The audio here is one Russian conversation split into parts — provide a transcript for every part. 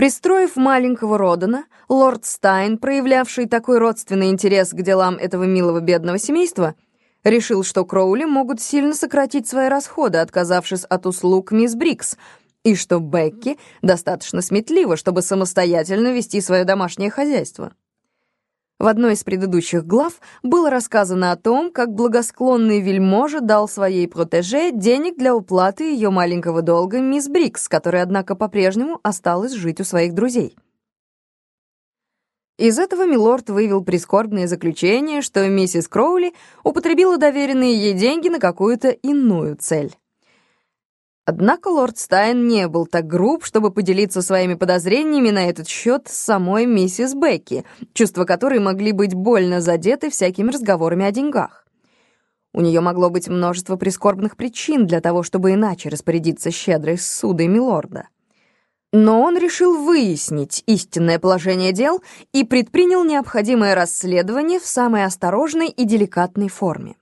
Пристроив маленького Родана, лорд Стайн, проявлявший такой родственный интерес к делам этого милого бедного семейства, решил, что Кроули могут сильно сократить свои расходы, отказавшись от услуг мисс Брикс, и что Бекки достаточно сметлива, чтобы самостоятельно вести свое домашнее хозяйство. В одной из предыдущих глав было рассказано о том, как благосклонный вельможа дал своей протеже денег для уплаты ее маленького долга мисс Брикс, которая, однако, по-прежнему осталась жить у своих друзей. Из этого милорд вывел прискорбное заключение, что миссис Кроули употребила доверенные ей деньги на какую-то иную цель. Однако лорд Стайн не был так груб, чтобы поделиться своими подозрениями на этот счет с самой миссис Бекки, чувства которой могли быть больно задеты всякими разговорами о деньгах. У нее могло быть множество прискорбных причин для того, чтобы иначе распорядиться щедрой ссудой милорда. Но он решил выяснить истинное положение дел и предпринял необходимое расследование в самой осторожной и деликатной форме.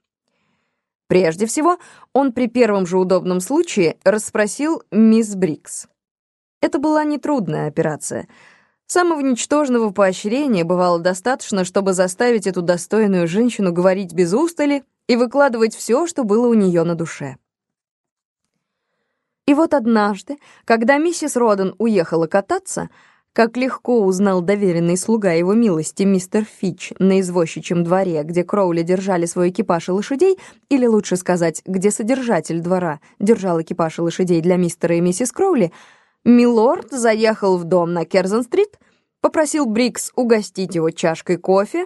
Прежде всего, он при первом же удобном случае расспросил мисс Брикс. Это была нетрудная операция. Самого ничтожного поощрения бывало достаточно, чтобы заставить эту достойную женщину говорить без устали и выкладывать все, что было у нее на душе. И вот однажды, когда миссис Роден уехала кататься, как легко узнал доверенный слуга его милости мистер Фич на извозчичьем дворе, где Кроули держали свой экипаж и лошадей, или лучше сказать, где содержатель двора держал экипаж и лошадей для мистера и миссис Кроули, милорд заехал в дом на Керзон-стрит, попросил Брикс угостить его чашкой кофе,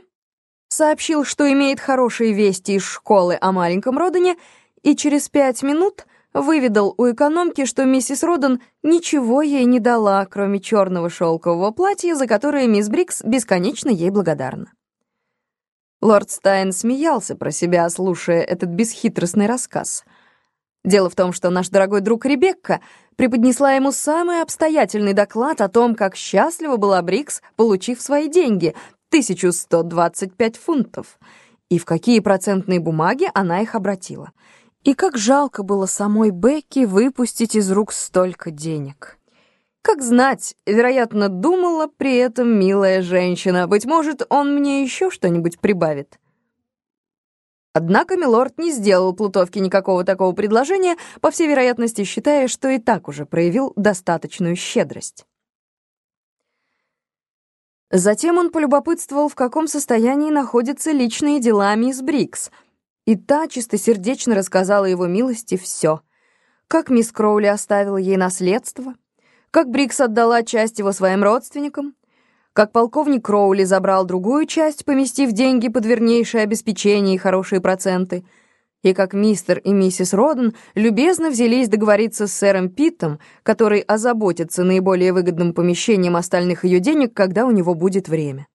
сообщил, что имеет хорошие вести из школы о маленьком Родане, и через пять минут — выведал у экономки, что миссис Роден ничего ей не дала, кроме черного шелкового платья, за которое мисс Брикс бесконечно ей благодарна. Лорд Стайн смеялся про себя, слушая этот бесхитростный рассказ. Дело в том, что наш дорогой друг Ребекка преподнесла ему самый обстоятельный доклад о том, как счастлива была Брикс, получив свои деньги — 1125 фунтов, и в какие процентные бумаги она их обратила — и как жалко было самой Бекки выпустить из рук столько денег. Как знать, вероятно, думала при этом милая женщина. Быть может, он мне еще что-нибудь прибавит. Однако милорд не сделал Плутовке никакого такого предложения, по всей вероятности считая, что и так уже проявил достаточную щедрость. Затем он полюбопытствовал, в каком состоянии находятся личные дела мисс Брикс — и та чистосердечно рассказала его милости все. Как мисс Кроули оставила ей наследство, как Брикс отдала часть его своим родственникам, как полковник Кроули забрал другую часть, поместив деньги под вернейшее обеспечение и хорошие проценты, и как мистер и миссис Роден любезно взялись договориться с сэром Питтом, который озаботится наиболее выгодным помещением остальных ее денег, когда у него будет время.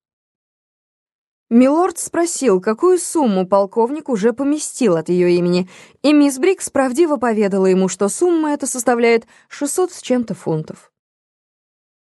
Милорд спросил, какую сумму полковник уже поместил от ее имени, и мисс Брикс правдиво поведала ему, что сумма эта составляет 600 с чем-то фунтов.